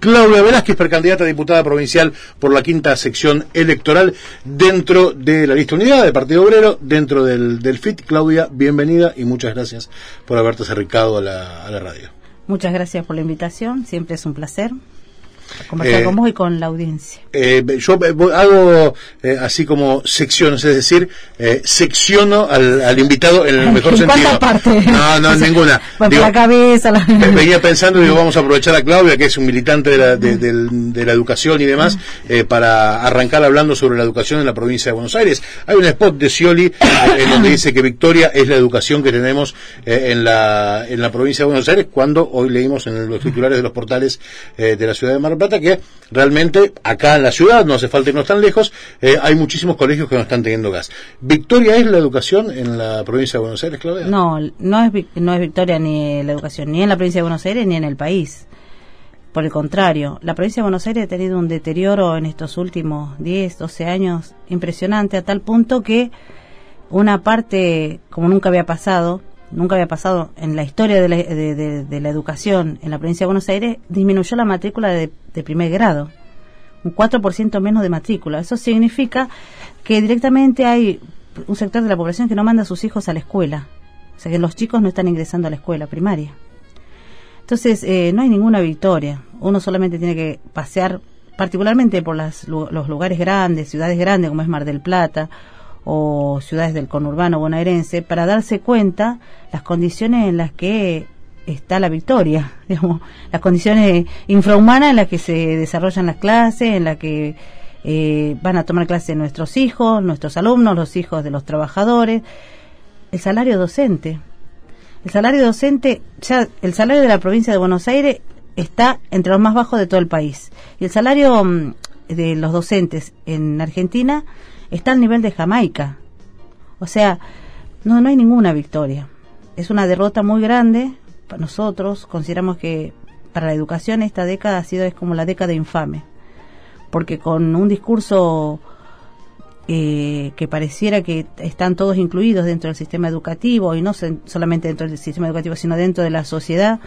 Claudia Velázquez, precandidata a diputada provincial por la quinta sección electoral dentro de la lista unidad del Partido Obrero, dentro del, del FIT. Claudia, bienvenida y muchas gracias por haberte acercado a la, a la radio. Muchas gracias por la invitación, siempre es un placer conversar eh, con vos y con la audiencia. Eh, yo eh, hago eh, así como secciones, es decir, secciono al, al, invitado en el mejor ¿En sentido. parte? No, no, ninguna. Digo, la cabeza. La... Venía pensando, digo, vamos a aprovechar a Claudia, que es un militante de la, de, de, de la educación y demás, para arrancar hablando sobre la educación en la provincia de Buenos Aires. Hay un spot de Scioli en donde dice que Victoria es la educación que tenemos en, la, en la provincia de Buenos Aires, cuando hoy leímos en los titulares de los portales de la ciudad de Mar Plata que realmente acá en la ciudad, no hace falta irnos tan lejos, eh, hay muchísimos colegios que no están teniendo gas. ¿Victoria es la educación en la provincia de Buenos Aires, Claudia? No, no es, no es Victoria ni la educación, ni en la provincia de Buenos Aires ni en el país. Por el contrario, la provincia de Buenos Aires ha tenido un deterioro en estos últimos 10, 12 años impresionante a tal punto que una parte, como nunca había pasado, nunca había pasado en la historia de la, de, la, educación en la provincia de Buenos Aires, disminuyó la matrícula de, primer grado. Un 4% menos de matrícula. Eso significa que directamente hay un sector de la población que no manda a sus hijos a la escuela. O sea que los chicos no están ingresando a la escuela primaria. Entonces, eh, no hay ninguna victoria. Uno solamente tiene que pasear, particularmente por las, los lugares grandes, ciudades grandes como es Mar del Plata o ciudades del conurbano bonaerense para darse cuenta las condiciones en las que está la victoria, digamos, las condiciones infrahumanas en las que se desarrollan las clases, en las que eh, van a tomar clases nuestros hijos, nuestros alumnos, los hijos de los trabajadores, el salario docente. El salario docente, ya el salario de la provincia de Buenos Aires está entre los más bajos de todo el país. Y el salario mm, de los docentes en Argentina está al nivel de Jamaica. O sea, no, no hay ninguna victoria. Es una derrota muy grande nosotros. Consideramos que para la educación esta década ha sido es como la década infame. Porque con un discurso eh, que pareciera que están todos incluidos dentro del sistema educativo y no solamente dentro del sistema educativo, sino dentro de la sociedad,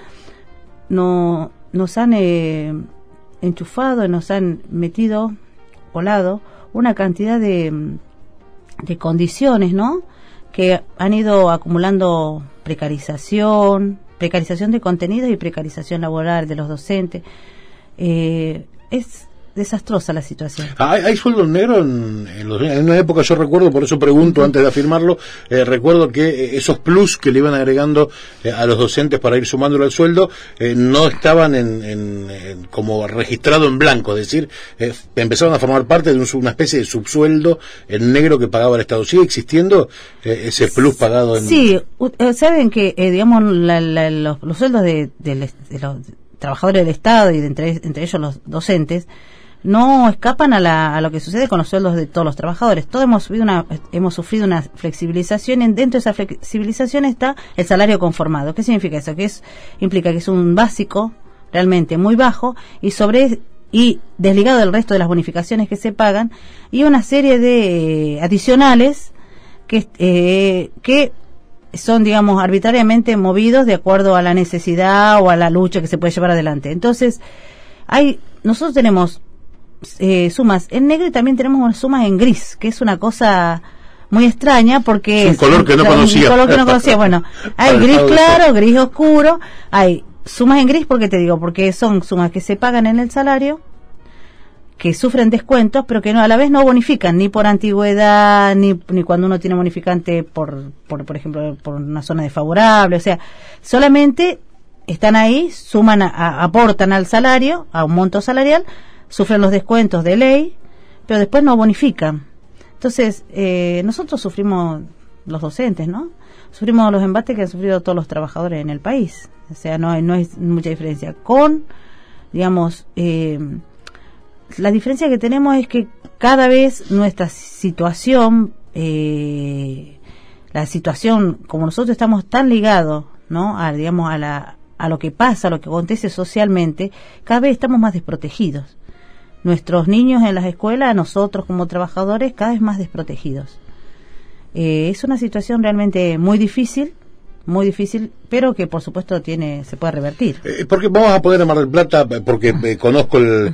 no, nos han eh, enchufado, nos han metido, colado, una cantidad de, de condiciones, ¿no? Que han ido acumulando precarización, precarización de contenidos y precarización laboral de los docentes. Eh, es desastrosa la situación. Ah, ¿Hay, sueldos negros en, en, una época, yo recuerdo, por eso pregunto antes de afirmarlo, eh, recuerdo que eh, esos plus que le iban agregando eh, a los docentes para ir sumándolo al sueldo eh, no estaban en, en, como registrado en blanco, es decir, eh, empezaron a formar parte de un, una especie de subsueldo en negro que pagaba el Estado. ¿Sigue existiendo ese plus pagado en...? Sí, saben que, digamos, la, la, los, los, sueldos de, de, de los trabajadores del Estado y de entre, entre ellos los docentes, no escapan a, la, a, lo que sucede con los sueldos de todos los trabajadores. Todos hemos sufrido una, hemos sufrido una flexibilización y dentro de esa flexibilización está el salario conformado. ¿Qué significa eso? Que es, implica que es un básico realmente muy bajo y sobre y desligado del resto de las bonificaciones que se pagan y una serie de adicionales que, eh, que son, digamos, arbitrariamente movidos de acuerdo a la necesidad o a la lucha que se puede llevar adelante. Entonces, hay, nosotros tenemos eh, sumas en negro y también tenemos unas sumas en gris, que es una cosa muy extraña porque es un color que no conocía. Un color que no conocía. Bueno, hay gris claro, gris oscuro, hay sumas en gris porque te digo, porque son sumas que se pagan en el salario, que sufren descuentos, pero que no a la vez no bonifican ni por antigüedad, ni, ni cuando uno tiene bonificante por, por, por ejemplo, por una zona desfavorable, o sea, solamente están ahí, suman, a, aportan al salario, a un monto salarial, sufren los descuentos de ley, pero después no bonifican. Entonces, eh, nosotros sufrimos, los docentes, ¿no? Sufrimos los embates que han sufrido todos los trabajadores en el país. O sea, no hay, no hay mucha diferencia. Con, digamos, eh, la diferencia que tenemos es que cada vez nuestra situación, eh, la situación, como nosotros estamos tan ligados, ¿no? A, digamos, a la, a lo que pasa, a lo que acontece socialmente, cada vez estamos más desprotegidos nuestros niños en las escuelas, nosotros como trabajadores, cada vez más desprotegidos. Eh, es una situación realmente muy difícil, muy difícil, pero que por supuesto tiene se puede revertir. Eh, porque vamos a poner a Mar del Plata, eh, porque eh, conozco el,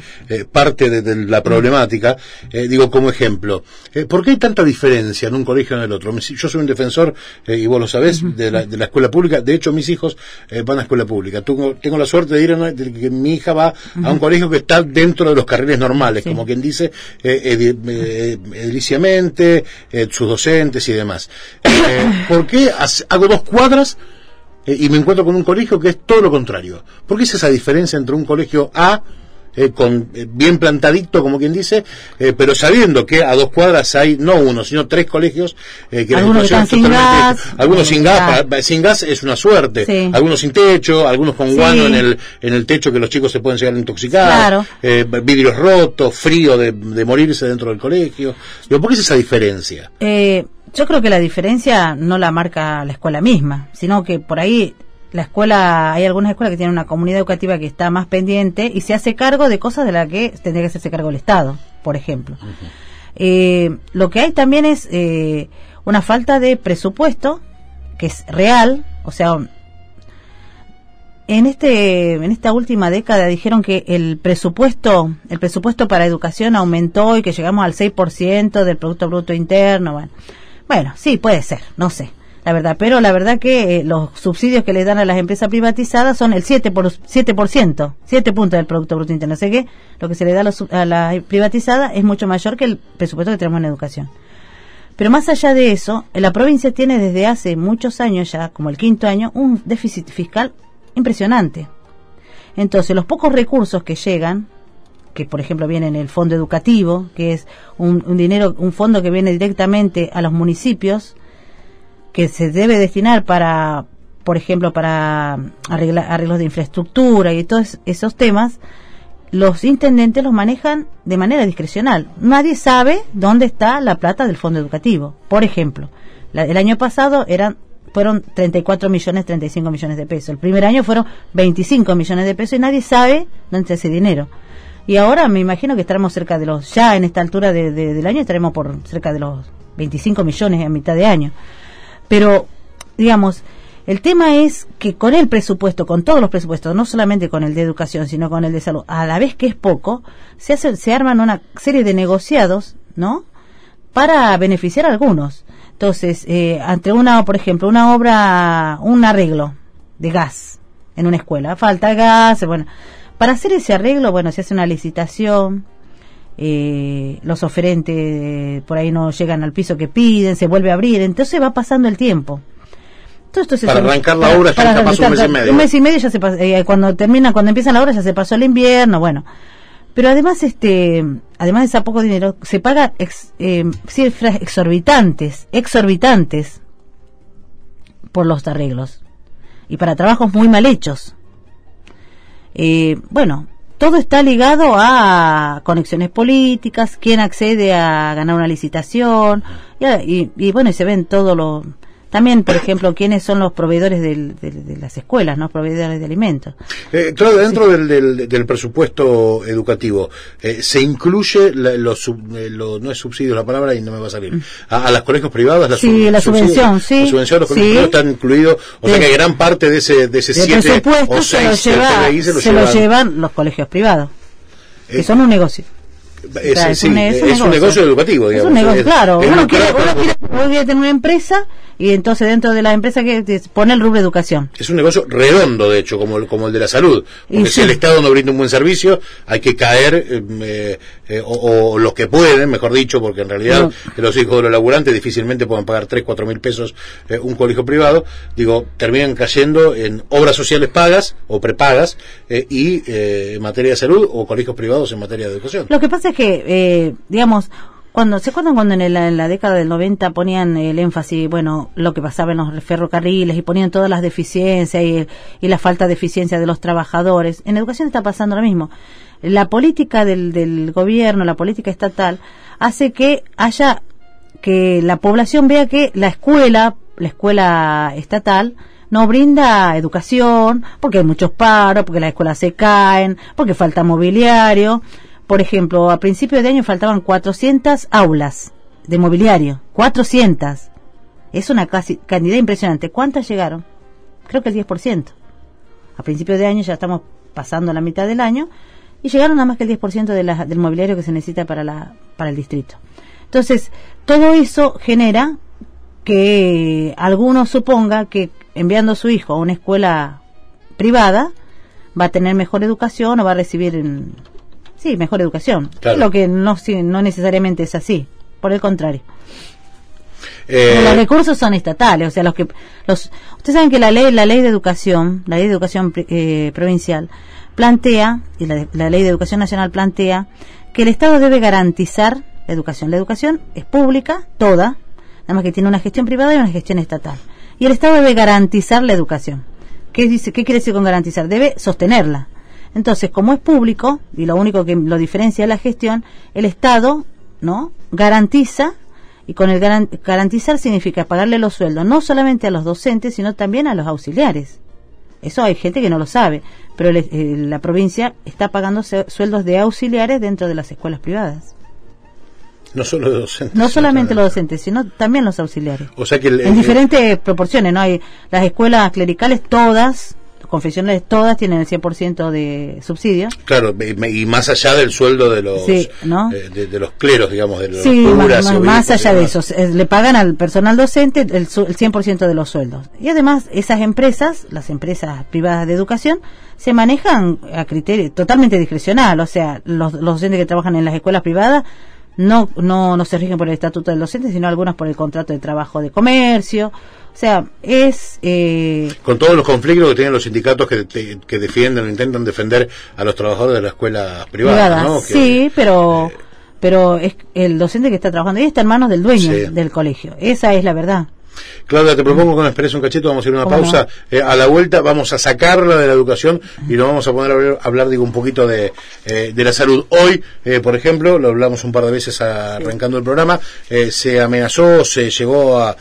parte de, la problemática, digo como ejemplo, ¿por qué hay tanta diferencia en un colegio y en el otro? Yo soy un defensor, y vos lo sabés, de, la, de, la, escuela pública, de hecho mis hijos van a escuela pública. Tengo, tengo la suerte de ir a que mi hija va a un colegio que está dentro de los carriles normales, como quien dice, ediliciamente, sus docentes y demás. ¿Por qué hago dos cuadras? Eh, y me encuentro con un colegio que es todo lo contrario. ¿Por qué es esa diferencia entre un colegio A eh, con eh, bien plantadito, como quien dice, pero sabiendo que a dos cuadras hay no uno, sino tres colegios que algunos sin gas, algunos sin gas, sin gas es una suerte, algunos sin techo, algunos con guano en el en el techo que los chicos se pueden llegar a intoxicar, vidrios rotos, frío de, de, morirse dentro del colegio. ¿Por qué es esa diferencia? Eh yo creo que la diferencia no la marca la escuela misma, sino que por ahí la escuela, hay algunas escuelas que tienen una comunidad educativa que está más pendiente y se hace cargo de cosas de las que tendría que hacerse cargo el Estado, por ejemplo. Eh, lo que hay también es eh, una falta de presupuesto, que es real, o sea, en este en esta última década dijeron que el presupuesto el presupuesto para educación aumentó y que llegamos al 6% del producto bruto interno, bueno. Bueno, sí, puede ser, no sé, la verdad, pero la verdad que eh, los subsidios que le dan a las empresas privatizadas son el 7%, por, 7%, 7 puntos del Producto Bruto Interno. Sé que lo que se le da a, la privatizada es mucho mayor que el presupuesto que tenemos en educación. Pero más allá de eso, la provincia tiene desde hace muchos años ya, como el quinto año, un déficit fiscal impresionante. Entonces, los pocos recursos que llegan, que por ejemplo viene en el fondo educativo, que es un, dinero, un fondo que viene directamente a los municipios, que se debe destinar para, por ejemplo, para arreglos de infraestructura y todos esos temas, los intendentes los manejan de manera discrecional. Nadie sabe dónde está la plata del fondo educativo. Por ejemplo, el año pasado eran fueron 34 millones, 35 millones de pesos. El primer año fueron 25 millones de pesos y nadie sabe dónde está ese dinero. Y ahora me imagino que estaremos cerca de los, ya en esta altura del año estaremos por cerca de los 25 millones en mitad de año. Pero, digamos, el tema es que con el presupuesto, con todos los presupuestos, no solamente con el de educación, sino con el de salud, a la vez que es poco, se, hace, se arman una serie de negociados, ¿no? Para beneficiar a algunos. Entonces, eh, ante una, por ejemplo, una obra, un arreglo de gas en una escuela, falta gas, bueno, para hacer ese arreglo, bueno, se hace una licitación, eh, los oferentes por ahí no llegan al piso que piden, se vuelve a abrir, entonces va pasando el tiempo. Todo esto para arrancar la obra ya pasó un mes y medio. Un mes y medio ya se eh, cuando termina, cuando empieza la obra ya se pasó el invierno, bueno. Pero además, este, además de ese poco dinero, se pagan eh, cifras exorbitantes, exorbitantes por los arreglos y para trabajos muy mal hechos. Eh, bueno, todo está ligado a conexiones políticas, quién accede a ganar una licitación, y, y bueno, y se ven todo lo, también, por ejemplo, quiénes son los proveedores de, las escuelas, ¿no? Proveedores de alimentos. Eh, claro, dentro del, del, presupuesto educativo, eh, ¿se incluye los, eh, no es subsidio la palabra y no me va a salir, mm. a, las colegios privados? La sí, la subvención, sí. La subvención, los colegios privados están incluidos, o sea que gran parte de ese, de ese siete o seis se, lo, se lo llevan los colegios privados, que son un negocio. Es, un, negocio. educativo, digamos. Es un negocio, claro. Uno, quiere, uno quiere tener una empresa y entonces dentro de la empresa que pone el rubro educación. Es un negocio redondo, de hecho, como el, como el de la salud. Porque si el Estado no brinda un buen servicio, hay que caer, eh, eh, o, los que pueden, mejor dicho, porque en realidad los hijos de los laburantes difícilmente pueden pagar 3, 4 mil pesos eh, un colegio privado, digo, terminan cayendo en obras sociales pagas o prepagas y en materia de salud o colegios privados en materia de educación. Lo que pasa es que, digamos, cuando se acuerdan cuando en, la década del 90 ponían el énfasis bueno lo que pasaba en los ferrocarriles y ponían todas las deficiencias y, y la falta de eficiencia de los trabajadores en educación está pasando lo mismo. La política del, del gobierno la política estatal hace que haya que la población vea que la escuela la escuela estatal no brinda educación porque hay muchos paros porque las escuelas se caen porque falta mobiliario por ejemplo, a principio de año faltaban 400 aulas de mobiliario. 400. Es una casi, cantidad impresionante. ¿Cuántas llegaron? creo que el 10%. A principios de año ya estamos pasando la mitad del año y llegaron nada más que el 10% de la, del mobiliario que se necesita para, la, para el distrito. Entonces, todo eso genera que alguno suponga que enviando a su hijo a una escuela privada va a tener mejor educación o va a recibir sí mejor educación. Lo que no no necesariamente es así. Por el contrario. Eh, los recursos son estatales o sea los que los ustedes saben que la ley la ley de educación la ley de educación eh, provincial plantea y la, la ley de educación nacional plantea que el estado debe garantizar la educación. La educación es pública toda nada más que tiene una gestión privada y una gestión estatal. Y el estado debe garantizar la educación. ¿Qué, dice, ¿Qué quiere decir con garantizar? Debe sostenerla. Entonces, como es público, y lo único que lo diferencia es la gestión, el Estado no garantiza, y con el garantizar significa pagarle los sueldos, no solamente a los docentes, sino también a los auxiliares. Eso hay gente que no lo sabe, pero eh, la provincia está pagando sueldos de auxiliares dentro de las escuelas privadas. No solo docentes. No solamente los docentes, sino también los auxiliares. O sea que en diferentes proporciones, ¿no? Hay las escuelas clericales todas confesionales todas tienen el 100% de subsidio. Claro, y más allá del sueldo de los eh, de, los cleros, digamos, de los sí, más, allá de eso, le pagan al personal docente el, el 100% de los sueldos. Y además, esas empresas, las empresas privadas de educación, se manejan a criterio totalmente discrecional, o sea, los, los docentes que trabajan en las escuelas privadas no, no, no se rigen por el estatuto del docente, sino algunas por el contrato de trabajo de comercio. O sea, es... Eh, Con todos los conflictos que tienen los sindicatos que, que defienden o intentan defender a los trabajadores de la escuela privada, ¿no? sí, pero... Eh, pero es el docente que está trabajando ahí está en manos del dueño del colegio. Esa es la verdad. Claudia, te propongo que nos esperes un cachito, vamos a ir a una pausa. Eh, a la vuelta vamos a sacarla de la educación y nos vamos a poner a hablar, digo, un poquito de, eh, de la salud. Hoy, eh, por ejemplo, lo hablamos un par de veces arrancando el programa, se amenazó, se llegó a,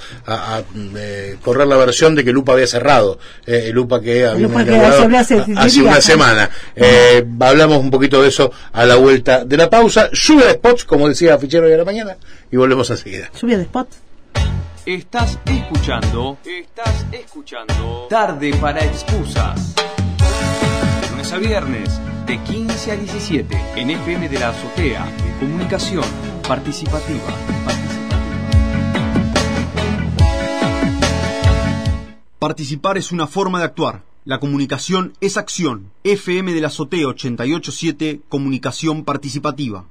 correr la versión de que Lupa había cerrado. Lupa que había hace, hace una semana. hablamos un poquito de eso a la vuelta de la pausa. Lluvia de spots, como decía Fichero de la mañana, y volvemos enseguida. Lluvia de spots. Estás escuchando. Estás escuchando. Tarde para excusas. Lunes a viernes, de 15 a 17, en FM de la Azotea. Comunicación participativa. Participar es una forma de actuar. La comunicación es acción. FM de la Azotea 887, Comunicación Participativa.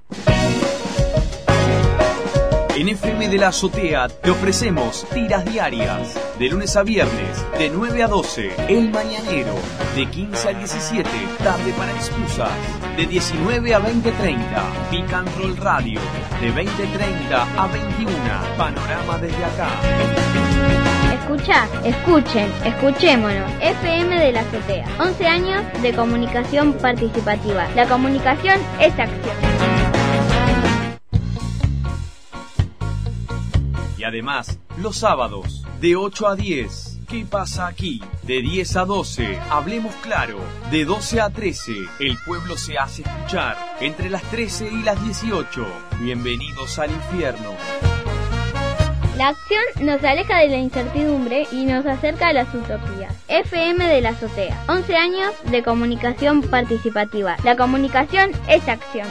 En FM de la Azotea te ofrecemos tiras diarias. De lunes a viernes, de 9 a 12. El Mañanero. De 15 a 17. Tarde para excusas. De 19 a 20.30. Pick and Roll Radio. De 20.30 a 21. Panorama desde acá. Escucha, escuchen, escuchémonos. FM de la Azotea. 11 años de comunicación participativa. La comunicación es acción. Además, los sábados, de 8 a 10. ¿Qué pasa aquí? De 10 a 12, hablemos claro. De 12 a 13, el pueblo se hace escuchar. Entre las 13 y las 18, bienvenidos al infierno. La acción nos aleja de la incertidumbre y nos acerca a las utopías. FM de la Azotea. 11 años de comunicación participativa. La comunicación es acción.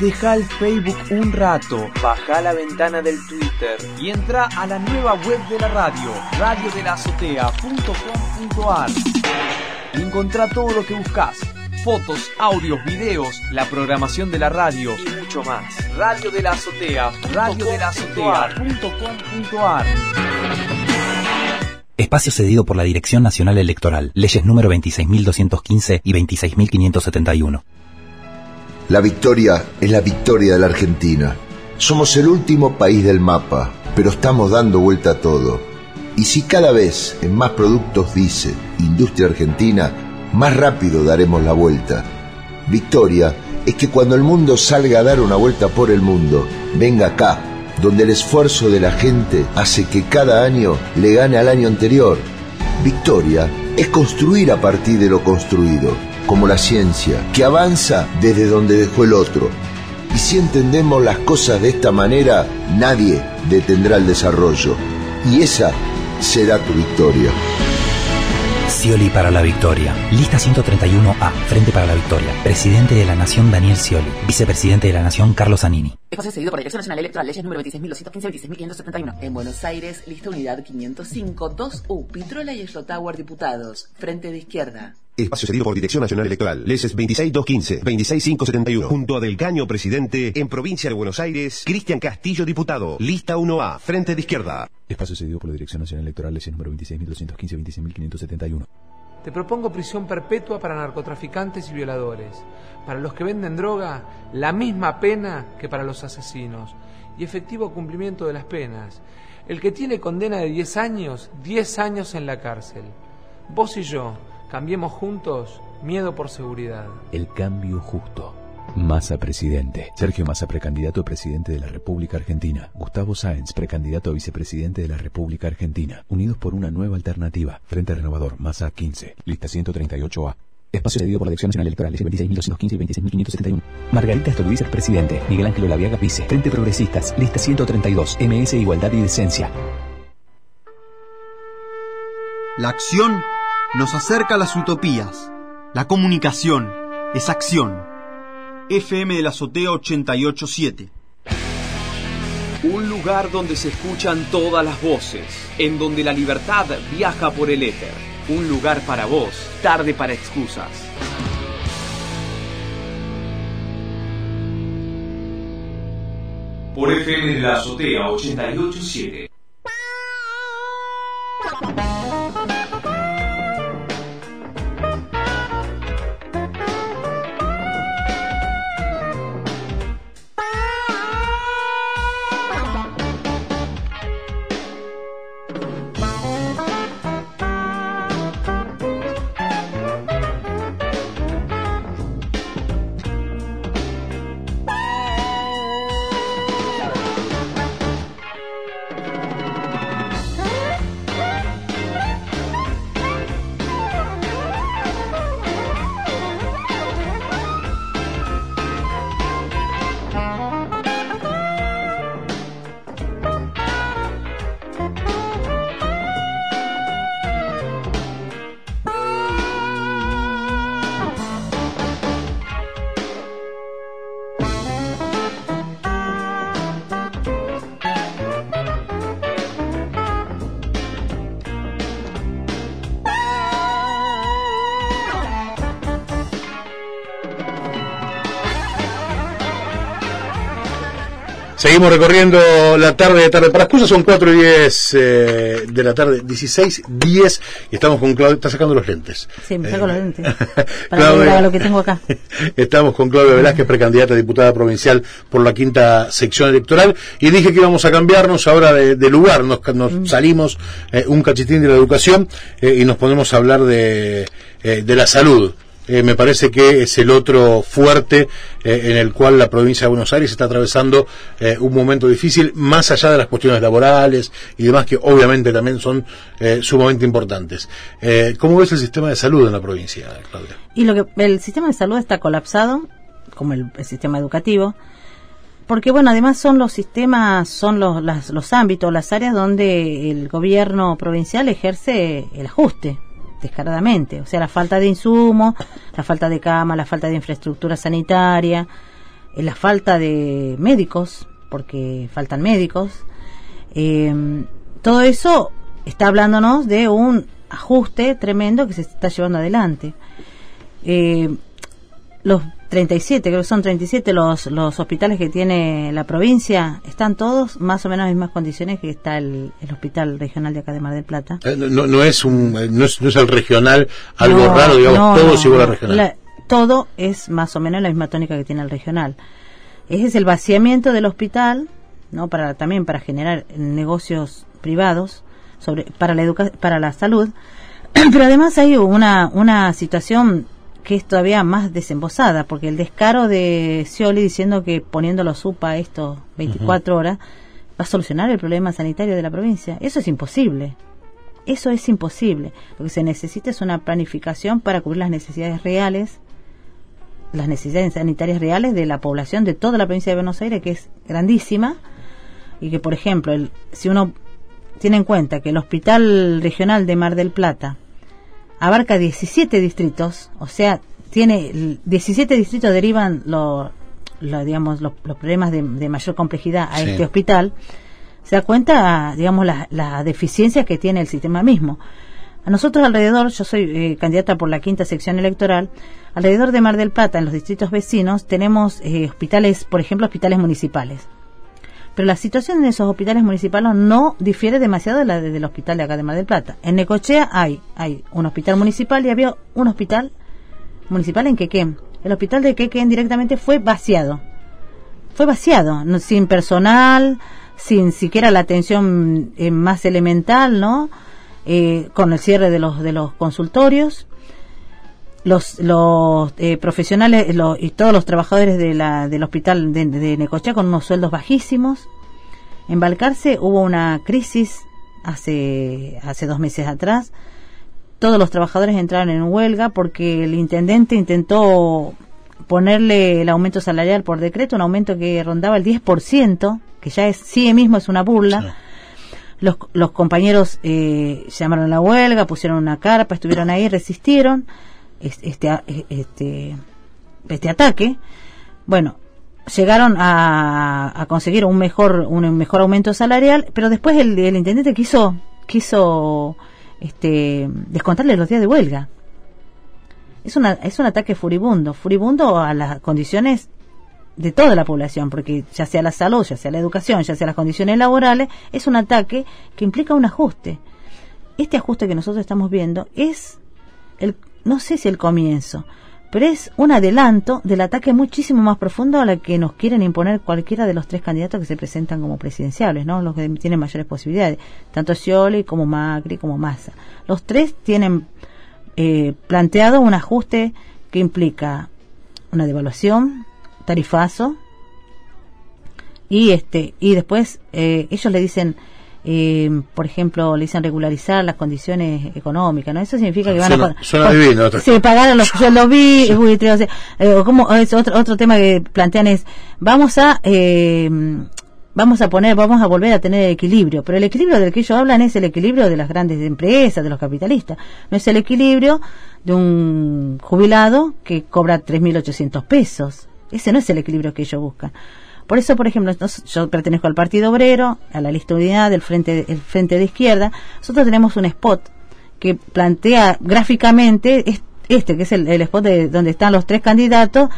Deja el Facebook un rato, baja la ventana del Twitter y entra a la nueva web de la radio, radiodelazotea.com.ar. Encontrá todo lo que buscas, fotos, audios, videos, la programación de la radio y mucho más. Radio de la Azotea, radiodelazotea.com.ar. Espacio cedido por la Dirección Nacional Electoral, leyes número 26.215 y 26.571. La victoria es la victoria de la Argentina. Somos el último país del mapa, pero estamos dando vuelta a todo. Y si cada vez en más productos dice Industria Argentina, más rápido daremos la vuelta. Victoria es que cuando el mundo salga a dar una vuelta por el mundo, venga acá, donde el esfuerzo de la gente hace que cada año le gane al año anterior. Victoria es construir a partir de lo construido como la ciencia, que avanza desde donde dejó el otro. Y si entendemos las cosas de esta manera, nadie detendrá el desarrollo. Y esa será tu victoria. Scioli para la victoria. Lista 131A. Frente para la victoria. Presidente de la Nación Daniel Scioli. Vicepresidente de la Nación Carlos Zanini. Espacio cedido por la Dirección Nacional Electoral, leyes número 26.215 26.571. En Buenos Aires, lista unidad 505 2U. Pitrola y Tower Diputados. Frente de izquierda. Espacio cedido por Dirección Nacional Electoral. Leses 26215, 26571. Junto a Del Caño, presidente. En Provincia de Buenos Aires, Cristian Castillo, diputado. Lista 1A, frente de izquierda. Espacio cedido por la Dirección Nacional Electoral. Leses número 26215, 26571. Te propongo prisión perpetua para narcotraficantes y violadores. Para los que venden droga, la misma pena que para los asesinos. Y efectivo cumplimiento de las penas. El que tiene condena de 10 años, 10 años en la cárcel. Vos y yo Cambiemos juntos miedo por seguridad. El cambio justo. Massa presidente. Sergio Massa precandidato a presidente de la República Argentina. Gustavo Sáenz precandidato a vicepresidente de la República Argentina. Unidos por una nueva alternativa. Frente Renovador. Massa 15. Lista 138A. Espacio cedido por la Dirección Nacional Electoral, 26.215 y 26.571. Margarita Stolbizer, presidente. Miguel Ángel Olaviaga, vice. Frente Progresistas, lista 132. MS Igualdad y Decencia. La acción nos acerca las utopías. La comunicación es acción. FM de la Azotea 887. Un lugar donde se escuchan todas las voces, en donde la libertad viaja por el éter. Un lugar para vos, tarde para excusas. Por FM de la Azotea 887. Seguimos recorriendo la tarde de tarde para excusas, son 4 y 10 eh, de la tarde, 16, 10, y estamos con Claudia, está sacando los lentes. Sí, me saco los lentes. Para ver lo que tengo acá. Estamos con Claudia Velázquez, precandidata a diputada provincial por la quinta sección electoral, y dije que íbamos a cambiarnos ahora de, lugar, nos, nos mm. salimos eh, un cachitín de la educación eh, y nos ponemos a hablar de, de la salud. Eh, me parece que es el otro fuerte eh, en el cual la provincia de Buenos Aires está atravesando eh, un momento difícil, más allá de las cuestiones laborales y demás que obviamente también son sumamente importantes. ¿Cómo ves el sistema de salud en la provincia, Claudia? Y lo que el sistema de salud está colapsado, como el, sistema educativo, porque bueno, además son los sistemas, son los, los ámbitos, las áreas donde el gobierno provincial ejerce el ajuste descaradamente. O sea, la falta de insumos, la falta de cama, la falta de infraestructura sanitaria, eh, la falta de médicos, porque faltan médicos. Eh, todo eso está hablándonos de un ajuste tremendo que se está llevando adelante. Eh, los 37, creo que son 37 los, los hospitales que tiene la provincia, están todos más o menos en las mismas condiciones que está el, hospital regional de acá de Mar del Plata. Eh, no, no, es un, eh, no, es, el regional algo raro, digamos, todo es igual al regional. todo es más o menos la misma tónica que tiene el regional. Ese es el vaciamiento del hospital, ¿no? Para, también para generar negocios privados sobre, para la para la salud. Pero además hay una, una situación que es todavía más desembosada, porque el descaro de Scioli diciendo que poniéndolo supa esto 24 horas va a solucionar el problema sanitario de la provincia, eso es imposible. Eso es imposible. Lo que se necesita es una planificación para cubrir las necesidades reales las necesidades sanitarias reales de la población de toda la provincia de Buenos Aires, que es grandísima, y que, por ejemplo, el, si uno tiene en cuenta que el Hospital Regional de Mar del Plata abarca 17 distritos, o sea, tiene 17 distritos derivan lo, digamos los, problemas de, mayor complejidad a este hospital, se da cuenta, digamos, las la deficiencias que tiene el sistema mismo. A nosotros alrededor, yo soy eh, candidata por la quinta sección electoral, alrededor de Mar del Plata, en los distritos vecinos, tenemos eh, hospitales, por ejemplo, hospitales municipales. Pero la situación en esos hospitales municipales no difiere demasiado de la del hospital de acá de Mar del Plata. En Necochea hay, hay un hospital municipal y había un hospital municipal en Quequén. El hospital de Quequén directamente fue vaciado. Fue vaciado, sin personal, sin siquiera la atención eh, más elemental, ¿no? Eh, con el cierre de los, de los consultorios. Los, los eh, profesionales y todos los trabajadores de la, del hospital de, de Necochea con unos sueldos bajísimos. En Balcarce hubo una crisis hace, hace dos meses atrás. Todos los trabajadores entraron en huelga porque el intendente intentó ponerle el aumento salarial por decreto, un aumento que rondaba el 10%, que ya es sí mismo es una burla. Los, los compañeros eh, llamaron a la huelga, pusieron una carpa, estuvieron ahí, resistieron este, este, este ataque. Bueno, llegaron a, a, conseguir un mejor un mejor aumento salarial, pero después el, el intendente quiso quiso este, descontarle los días de huelga. Es, una, es un ataque furibundo, furibundo a las condiciones de toda la población, porque ya sea la salud, ya sea la educación, ya sea las condiciones laborales, es un ataque que implica un ajuste. Este ajuste que nosotros estamos viendo es, el, no sé si el comienzo, pero es un adelanto del ataque muchísimo más profundo a la que nos quieren imponer cualquiera de los tres candidatos que se presentan como presidenciales, ¿no? Los que tienen mayores posibilidades, tanto Scioli como Macri como Massa. Los tres tienen eh, planteado un ajuste que implica una devaluación, tarifazo y este y después eh, ellos le dicen eh, por ejemplo le dicen regularizar las condiciones económicas no eso significa que van a sí, pagar los sueldos vi eh, como es otro otro tema que plantean es vamos a eh, vamos a poner, vamos a volver a tener equilibrio, pero el equilibrio del que ellos hablan es el equilibrio de las grandes empresas, de los capitalistas, no es el equilibrio de un jubilado que cobra 3.800 pesos. Ese no es el equilibrio que ellos buscan. Por eso, por ejemplo, yo pertenezco al Partido Obrero, a la lista unidad del Frente, el Frente de Izquierda. Nosotros tenemos un spot que plantea gráficamente este, que es el, spot de donde están los tres candidatos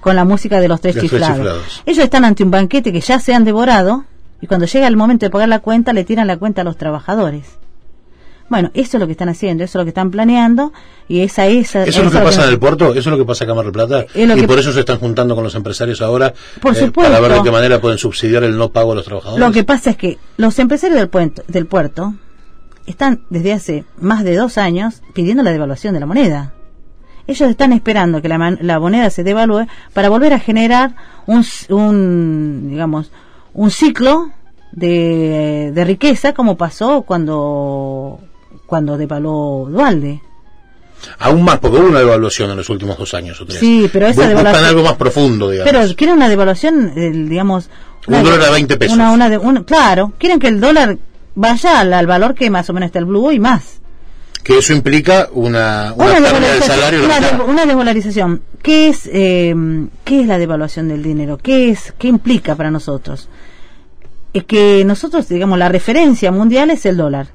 con la música de los tres, chiflados. Ellos están ante un banquete que ya se han devorado y cuando llega el momento de pagar la cuenta le tiran la cuenta a los trabajadores. Bueno, eso es lo que están haciendo, eso es lo que están planeando y esa esa Eso es lo que pasa en el puerto, eso es lo que pasa en Mar del Plata y por eso se están juntando con los empresarios ahora eh, para ver de qué manera pueden subsidiar el no pago a los trabajadores. Lo que pasa es que los empresarios del puerto, del puerto están desde hace más de dos años pidiendo la devaluación de la moneda. Ellos están esperando que la, la moneda se devalúe para volver a generar un, un digamos, un ciclo de, de riqueza como pasó cuando cuando devaluó Dualde. Aún más, porque hubo una devaluación en los últimos dos años o tres. Sí, pero esa devaluación... algo más profundo, digamos. Pero quieren una devaluación, digamos... Un dólar a 20 pesos. claro, quieren que el dólar vaya al, valor que más o menos está el blue y más. Que eso implica una, una, del salario. Una, desvalorización. ¿Qué es, eh, ¿Qué es la devaluación del dinero? ¿Qué, es, ¿Qué implica para nosotros? Es que nosotros, digamos, la referencia mundial es el dólar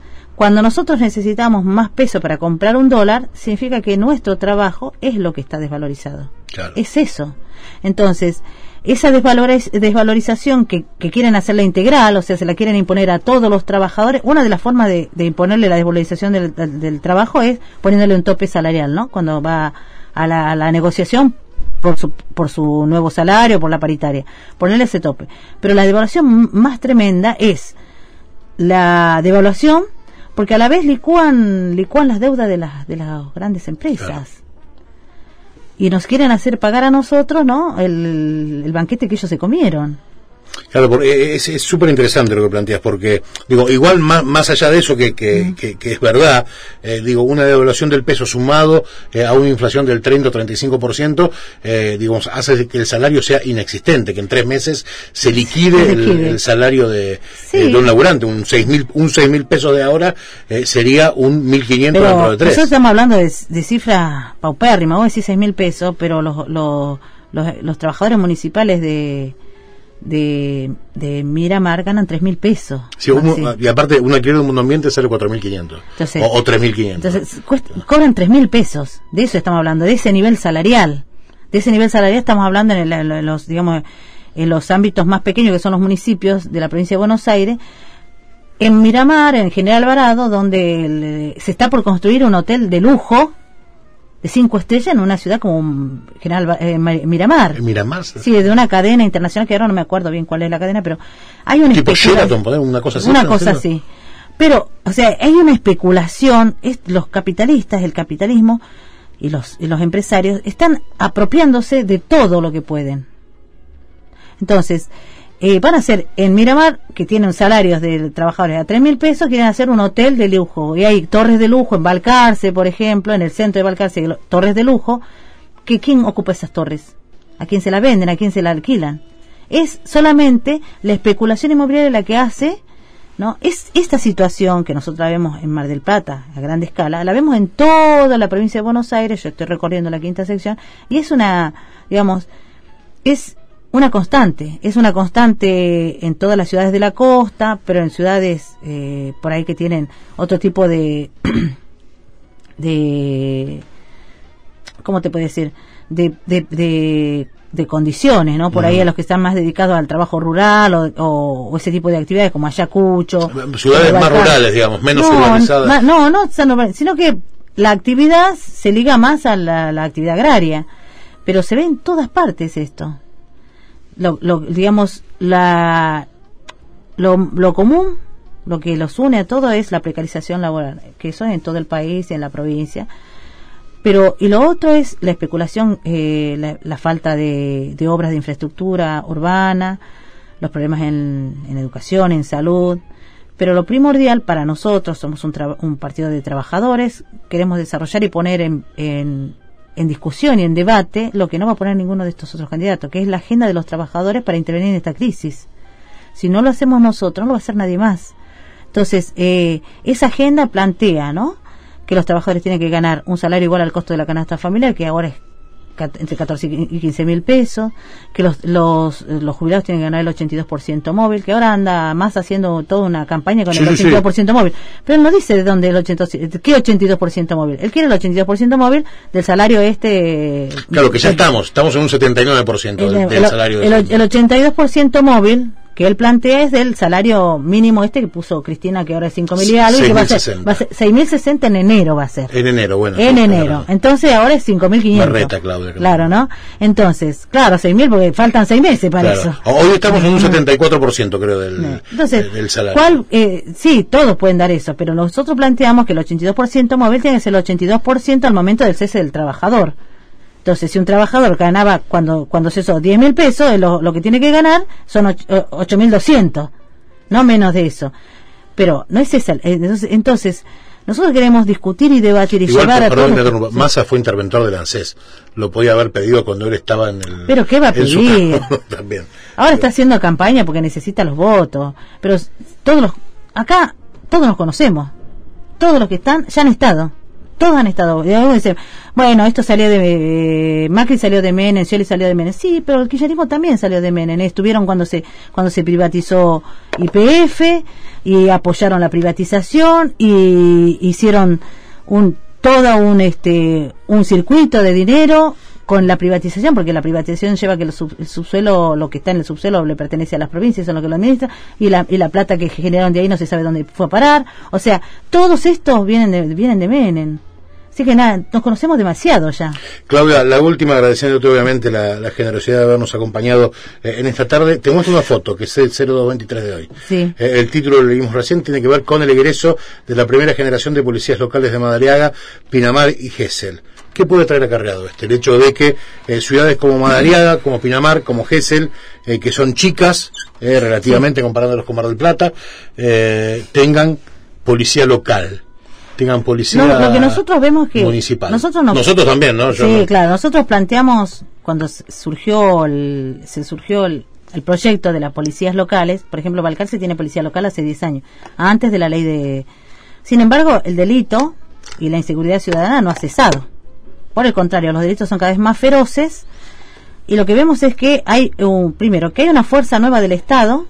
cuando nosotros necesitamos más peso para comprar un dólar, significa que nuestro trabajo es lo que está desvalorizado. Es eso. Entonces, esa desvalorización que, quieren hacerla integral, o sea, se la quieren imponer a todos los trabajadores, una de las formas de, imponerle la desvalorización del, trabajo es poniéndole un tope salarial, ¿no? Cuando va a la, negociación por su, por su nuevo salario, por la paritaria, ponerle ese tope. Pero la devaluación más tremenda es la devaluación porque a la vez licúan, licúan las deudas de las, de las grandes empresas. Y nos quieren hacer pagar a nosotros, ¿no? El, banquete que ellos se comieron. Claro, porque es súper interesante lo que planteas, porque, digo, igual más, más allá de eso que, que, que, que es verdad, eh, digo, una devaluación del peso sumado eh, a una inflación del 30 o 35%, eh, digamos, hace que el salario sea inexistente, que en tres meses se liquide, Se el, liquide. el salario de, Sí. eh, de un laburante, un seis mil, un seis mil pesos de ahora eh, sería un 1500 dentro de tres. nosotros estamos hablando de, de cifras paupérrimas, vos decís seis mil pesos, pero los, los, los, los trabajadores municipales de, de, de Miramar ganan tres mil pesos. Sí, y aparte, un alquiler de un mundo ambiente sale 4.500 Entonces- o, o 3.500. Entonces, cuest- cobran tres mil pesos. De eso estamos hablando, de ese nivel salarial. De ese nivel salarial estamos hablando en, el- en los, digamos, en los ámbitos más pequeños que son los municipios de la provincia de Buenos Aires. En Miramar, en General Alvarado, donde el- se está por construir un hotel de lujo de cinco estrellas en una ciudad como General eh, Ma- Miramar. Miramar, Sí, de una cadena internacional que ahora no me acuerdo bien cuál es la cadena, pero hay una tipo Sheraton, una cosa así. una cosa así. Pero, o sea, hay una especulación, es, los capitalistas, el capitalismo y los, y los empresarios están apropiándose de todo lo que pueden. Entonces, eh, van a hacer en Miramar, que tienen salarios de trabajadores a tres mil pesos, quieren hacer un hotel de lujo. Y hay torres de lujo en Balcarce, por ejemplo, en el centro de Balcarce, torres de lujo. que ¿Quién ocupa esas torres? ¿A quién se la venden? ¿A quién se la alquilan? Es solamente la especulación inmobiliaria la que hace, ¿no? Es esta situación que nosotros vemos en Mar del Plata a gran escala, la vemos en toda la provincia de Buenos Aires, yo estoy recorriendo la quinta sección, y es una, digamos, es una constante, es una constante en todas las ciudades de la costa, pero en ciudades eh, por ahí que tienen otro tipo de, de, ¿cómo te puedo decir? De, de, de, de condiciones, ¿no? Por ahí a los que están más dedicados al trabajo rural o, o- o ese tipo de actividades como Ayacucho. Ciudades más rurales, digamos, menos no, urbanizadas. ma- No, no, sino que la actividad se liga más a la, la actividad agraria, pero se ve en todas partes esto. Lo, lo- digamos, la, lo, lo común, lo que los une a todo es la precarización laboral, que eso es en todo el país en la provincia. Pero, y lo otro es la especulación, eh, la, falta de, de obras de infraestructura urbana, los problemas en, en educación, en salud. Pero lo primordial para nosotros, somos un, tra- un partido de trabajadores, queremos desarrollar y poner en, en, en discusión y en debate lo que no va a poner ninguno de estos otros candidatos, que es la agenda de los trabajadores para intervenir en esta crisis. Si no lo hacemos nosotros, no lo va a hacer nadie más. Entonces, eh, esa agenda plantea, ¿no? Que los trabajadores tienen que ganar un salario igual al costo de la canasta familiar, que ahora es entre 14 y 15 mil pesos, que los, los, los jubilados tienen que ganar el 82% móvil, que ahora anda más haciendo toda una campaña con Sí, el sí, sí. 82% móvil. Pero él no dice de dónde el 82%, ¿qué 82% móvil? Él quiere el 82% móvil del salario este. Claro que ya estamos, estamos en un 79% del, El, del el- salario. el, el 82% móvil que él plantea es del salario mínimo este que puso Cristina, que ahora es 5 mil y algo, y que va a ser, 6.060. va a ser 6.060 en enero va a ser. En enero, bueno. en enero. claro. Entonces ahora es 5.500. Me reta, Claudia. Claro, ¿no? Entonces, claro, 6.000 porque faltan 6 meses para Claro. eso. Hoy estamos en un 74% creo del, Entonces, del salario. ¿cuál? Eh, sí, todos pueden dar eso, pero nosotros planteamos que el 82% móvil tiene que ser el 82% al momento del cese del trabajador. Entonces, si un trabajador ganaba cuando cuando cesó 10 mil pesos, eh, lo, lo que tiene que ganar son och- o- 8.200, no menos de eso. Pero no es esa. eh, Entonces, entonces nosotros queremos discutir y debatir y Igual, llevar a perdón, todos. me interrumpo, Massa fue interventor del ANSES. Lo podía haber pedido cuando él estaba en el. Pero ¿qué va a pedir? También. Ahora está haciendo campaña porque necesita los votos. Pero todos los. Acá, todos nos conocemos. Todos los que están ya han estado. Todos han estado. Dicen, bueno, esto salió de. eh, Macri salió de Menem, Scioli salió de Menem. Sí, pero el kirchnerismo también salió de Menem. ¿eh? Estuvieron cuando se cuando se privatizó IPF y apoyaron la privatización y hicieron un todo un este un circuito de dinero con la privatización, porque la privatización lleva que el, sub- el subsuelo, lo que está en el subsuelo le pertenece a las provincias, son lo que lo administra, y la, y la plata que generaron de ahí no se sabe dónde fue a parar. O sea, todos estos vienen de, vienen de Menem. Así que nada, nos conocemos demasiado ya. Claudia, la última, agradeciéndote obviamente la, la generosidad de habernos acompañado eh, en esta tarde. Te muestro una foto, que es el 0223 de hoy. Sí. Eh, el título lo leímos recién, tiene que ver con el egreso de la primera generación de policías locales de Madariaga, Pinamar y Gesell. ¿qué puede traer acarreado este? El hecho de que eh, ciudades como Madariaga, como Pinamar, como Gesell, eh, que son chicas, eh, relativamente comparándolos con Mar del Plata, eh, tengan policía local, tengan policía No, lo que nosotros vemos que municipal. nosotros no- nosotros también, ¿no? Yo sí, no- claro. Nosotros planteamos cuando surgió el, se surgió el, el proyecto de las policías locales. Por ejemplo, Balcarce tiene policía local hace 10 años, antes de la ley de. Sin embargo, el delito y la inseguridad ciudadana no ha cesado. Por el contrario, los delitos son cada vez más feroces y lo que vemos es que hay un, primero que hay una fuerza nueva del Estado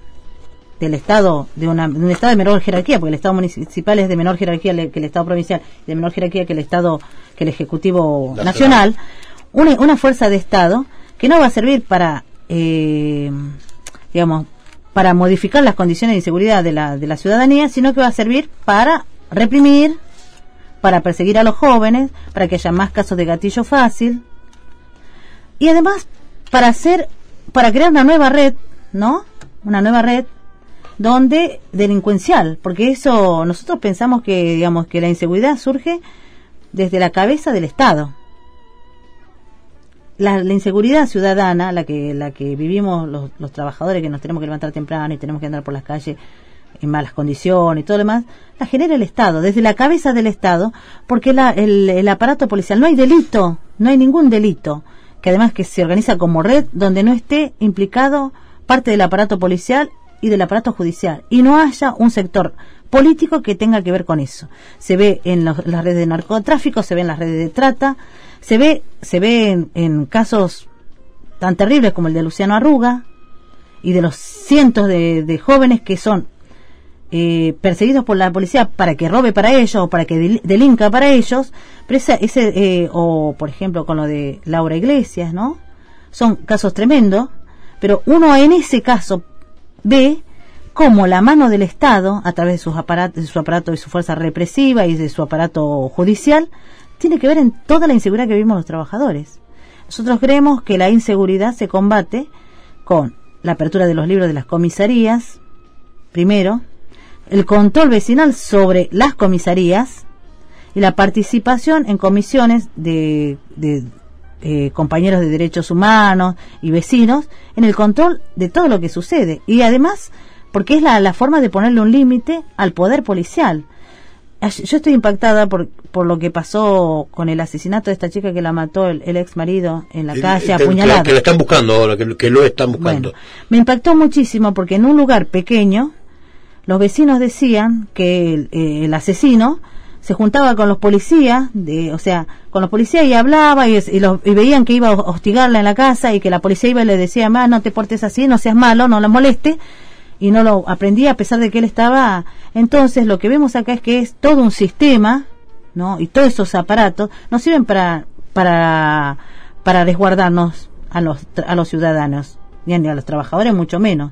del Estado, de, una, de un Estado de menor jerarquía, porque el Estado municipal es de menor jerarquía que el Estado provincial, de menor jerarquía que el Estado, que el Ejecutivo Nacional. Nacional, una, una fuerza de Estado que no va a servir para, eh, digamos, para modificar las condiciones de inseguridad de la, de la ciudadanía, sino que va a servir para reprimir, para perseguir a los jóvenes, para que haya más casos de gatillo fácil, y además para hacer, para crear una nueva red, ¿no? Una nueva red donde delincuencial, porque eso nosotros pensamos que digamos que la inseguridad surge desde la cabeza del Estado. La, la inseguridad ciudadana, la que la que vivimos los, los trabajadores que nos tenemos que levantar temprano y tenemos que andar por las calles en malas condiciones y todo lo demás, la genera el Estado, desde la cabeza del Estado, porque la, el, el aparato policial, no hay delito, no hay ningún delito, que además que se organiza como red donde no esté implicado parte del aparato policial y del aparato judicial, y no haya un sector político que tenga que ver con eso. Se ve en los- las redes de narcotráfico, se ve en las redes de trata, se ve, se ve en, casos tan terribles como el de Luciano Arruga y de los cientos de, jóvenes que son eh, perseguidos por la policía para que robe para ellos o para que del- delinca para ellos, pero esa- ese, eh, o por ejemplo con lo de Laura Iglesias, ¿no? Son casos tremendos, pero uno en ese caso ve cómo la mano del Estado, a través de, sus aparatos, de su aparato y su fuerza represiva y de su aparato judicial, tiene que ver en toda la inseguridad que vivimos los trabajadores. Nosotros creemos que la inseguridad se combate con la apertura de los libros de las comisarías, primero, el control vecinal sobre las comisarías y la participación en comisiones de, de, eh, compañeros de derechos humanos y vecinos en el control de todo lo que sucede. Y además, porque es la, la forma de ponerle un límite al poder policial. Yo estoy impactada por, por lo que pasó con el asesinato de esta chica que la mató el, el ex marido en la Eh, calle, apuñalada. Que, lo están buscando ahora, que, lo- que lo están buscando. Me impactó muchísimo porque en un lugar pequeño los vecinos decían que el, eh, el asesino se juntaba con los policías, de, o sea, con los policías y hablaba y, y veían que iba a hostigarla en la casa y que la policía iba y le decía, más no te portes así, no seas malo, no la moleste y no lo aprendía a pesar de que él estaba. Entonces lo que vemos acá es que es todo un sistema, ¿no? Y todos esos aparatos nos sirven para para para resguardarnos a los a los ciudadanos ni a los trabajadores mucho menos.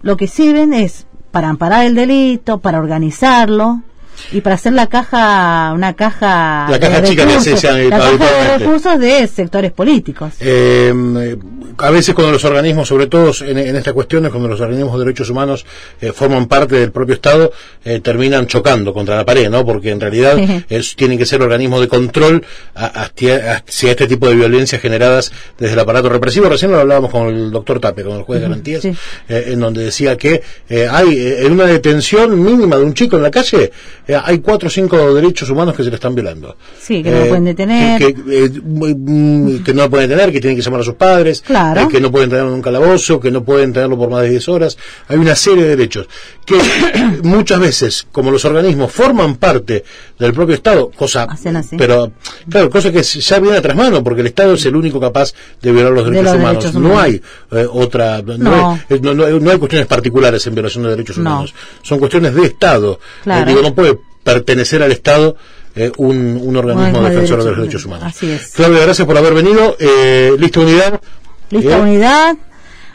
Lo que sirven es para amparar el delito, para organizarlo y para hacer la caja una caja La caja de chica que recursos, se la caja de recursos de sectores políticos. Eh, a veces cuando los organismos, sobre todo en, en estas cuestiones, cuando los organismos de derechos humanos eh, forman parte del propio Estado, eh, terminan chocando contra la pared, ¿no? Porque en realidad es- tienen que ser organismos de control hacia, hacia este tipo de violencias generadas desde el aparato represivo. Recién lo hablábamos con el doctor Tape, con el juez de garantías, sí. eh, en donde decía que eh, hay en una detención mínima de un chico en la calle, eh, hay cuatro o cinco derechos humanos que se le están violando. Sí, que no lo Eh, pueden detener. Que, que, eh, mm, no lo pueden detener, que tienen que llamar a sus padres, Claro. que no pueden tenerlo en un calabozo, que no pueden tenerlo por más de 10 horas. Hay una serie de derechos que muchas veces, como los organismos forman parte del propio Estado, cosa, Hacen así. pero claro, cosa que ya viene a mano, porque el Estado es el único capaz de violar los De derechos los humanos. derechos No hay eh, otra, no, No. hay- no- no- no hay cuestiones particulares en violación de derechos No. humanos. Son cuestiones de Estado. Claro. Eh, digo, no puede pertenecer al Estado eh, un, un organismo de defensor de los derechos humanos. Así es. Claudia, gracias por haber venido. Eh, lista unidad. Lista Eh, unidad.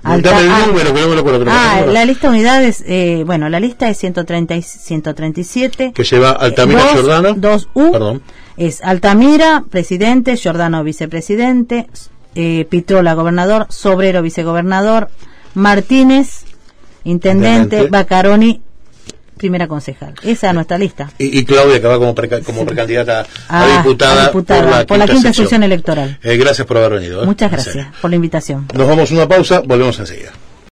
alta- Dame el ah, número, que no me lo acuerdo. Ah, la lista unidad es, eh, bueno, la lista es 130 y 137. Que lleva Altamira Dos- Giordano. 2U. Perdón. Es Altamira, presidente, Giordano, vicepresidente, eh, Pitrola, gobernador, Sobrero, vicegobernador, Martínez, intendente, Intendente. Bacaroni, primera concejal. Esa es nuestra lista. Y, y Claudia, que va como, preca- como precandidata a, Ah, diputada, a diputada, por la quinta, sección electoral. Eh, gracias por haber venido. ¿eh? Muchas gracias por la invitación. Nos vamos a una pausa, volvemos enseguida.